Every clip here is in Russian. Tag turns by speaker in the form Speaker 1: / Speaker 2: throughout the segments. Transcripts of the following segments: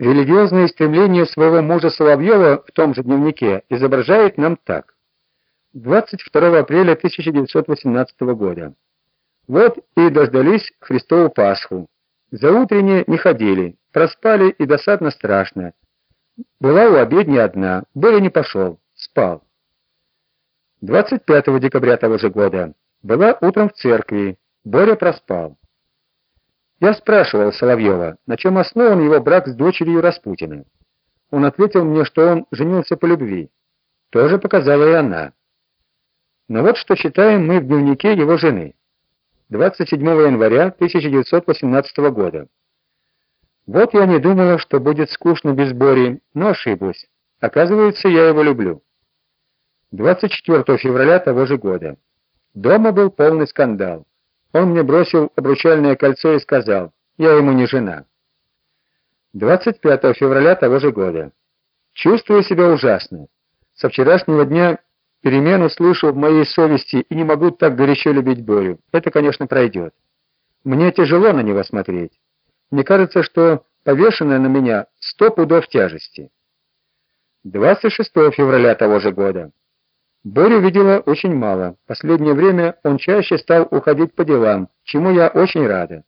Speaker 1: Религиозные стремления своего мужа Соловьева в том же дневнике изображает нам так. 22 апреля 1918 года. Вот и дождались Христову Пасху. За утреннее не ходили, проспали и досадно страшно. Была у обедни одна, Боря не пошел, спал. 25 декабря того же года. Была утром в церкви, Боря проспал. Я спрашивал Соловьева, на чем основан его брак с дочерью Распутина. Он ответил мне, что он женился по любви. Тоже показала и она. Но вот что читаем мы в дневнике его жены. 27 января 1918 года. Вот я не думала, что будет скучно без Бори, но ошиблась. Оказывается, я его люблю. 24 февраля того же года. Дома был полный скандал. Он мне бросил обручальное кольцо и сказал, я ему не жена. 25 февраля того же года. Чувствую себя ужасно. Со вчерашнего дня перемену слышу в моей совести и не могу так горячо любить Борю. Это, конечно, пройдет. Мне тяжело на него смотреть. Мне кажется, что повешенное на меня сто пудов тяжести. 26 февраля того же года. Борю видела очень мало. Последнее время он чаще стал уходить по делам, чему я очень рада.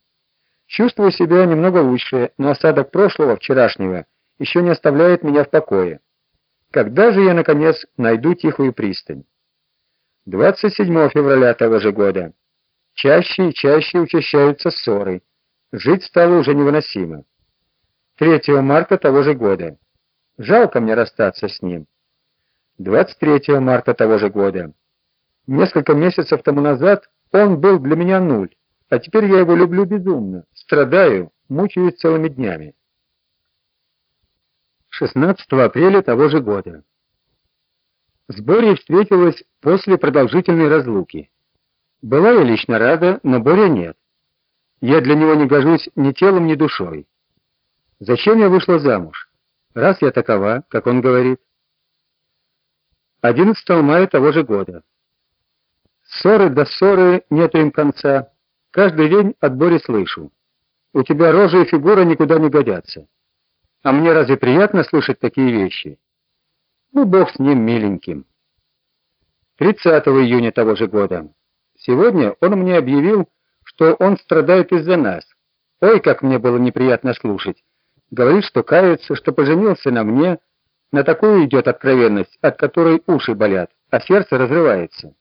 Speaker 1: Чувствую себя немного лучше, но осадок прошлого, вчерашнего, еще не оставляет меня в покое. Когда же я, наконец, найду тихую пристань? 27 февраля того же года. Чаще и чаще учащаются ссоры. Жить стало уже невыносимо. 3 марта того же года. Жалко мне расстаться с ним. 23 марта того же года. Несколько месяцев тому назад он был для меня нуль, а теперь я его люблю безумно, страдаю, мучаюсь целыми днями. 16 апреля того же года. С Борей встретилась после продолжительной разлуки. Была я лично рада, но Боря нет. Я для него не гожусь ни телом, ни душой. Зачем я вышла замуж? Раз я такова, как он говорит. 11 мая того же года. Ссоры до ссоры нету им конца. Каждый день от Бори слышу. У тебя рожа и фигура никуда не годятся. А мне разве приятно слышать такие вещи? Ну, бог с ним, миленьким. 30 июня того же года. Сегодня он мне объявил, что он страдает из-за нас. Ой, как мне было неприятно слушать. Говорит, что кается, что поженился на мне, на такую идет откровенность, от которой уши болят, а сердце разрывается.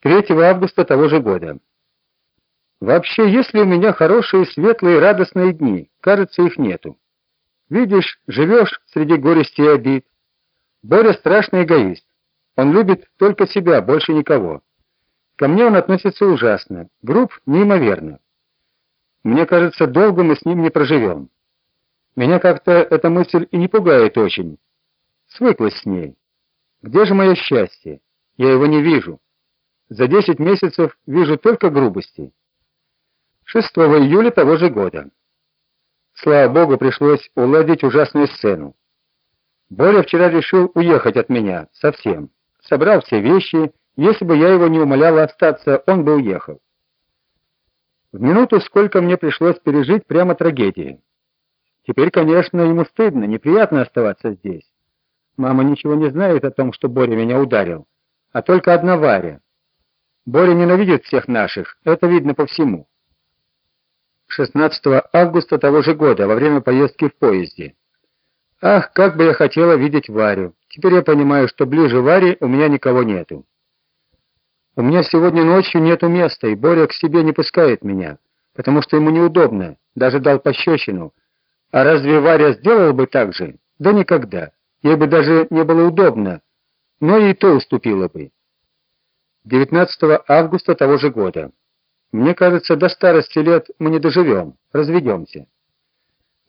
Speaker 1: 3 августа того же года. Вообще, если у меня хорошие, светлые, радостные дни, кажется, их нету. Видишь, живешь среди горести и обид. Боря страшный эгоист. Он любит только себя, больше никого. Ко мне он относится ужасно, груб неимоверно. Мне кажется, долго мы с ним не проживем. Меня как-то эта мысль и не пугает очень. Свыклась с ней. Где же мое счастье? Я его не вижу. За десять месяцев вижу только грубости. 6 июля того же года. Слава богу, пришлось уладить ужасную сцену. Боря вчера решил уехать от меня совсем. Собрал все вещи, если бы я его не умоляла остаться, он бы уехал. В минуту, сколько мне пришлось пережить, прямо трагедия. Теперь, конечно, ему стыдно, неприятно оставаться здесь. Мама ничего не знает о том, что Боря меня ударил, а только одна Варя. Боря ненавидит всех наших, это видно по всему. 16 августа того же года, во время поездки в поезде. Ах, как бы я хотела видеть Варю. Теперь я понимаю, что ближе Вари у меня никого нету. У меня сегодня ночью нету места, и Боря к себе не пускает меня, потому что ему неудобно, даже дал пощечину, а разве Варя сделала бы так же? Да никогда. Ей бы даже не было удобно, но и то уступила бы. 19 августа того же года. Мне кажется, до старости лет мы не доживем, разведемся.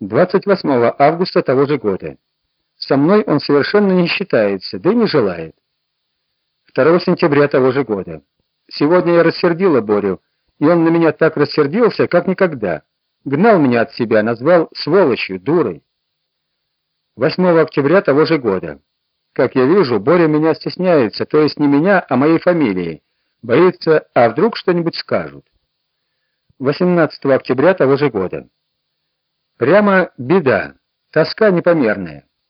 Speaker 1: 28 августа того же года. Со мной он совершенно не считается, да и не желает. 2 сентября того же года. Сегодня я рассердила Борю, и он на меня так рассердился, как никогда. Гнал меня от себя, назвал сволочью, дурой. 8 октября того же года. Как я вижу, Боря меня стесняется, то есть не меня, а моей фамилии. Боится, а вдруг что-нибудь скажут. 18 октября того же года. Прямо беда. Тоска непомерная.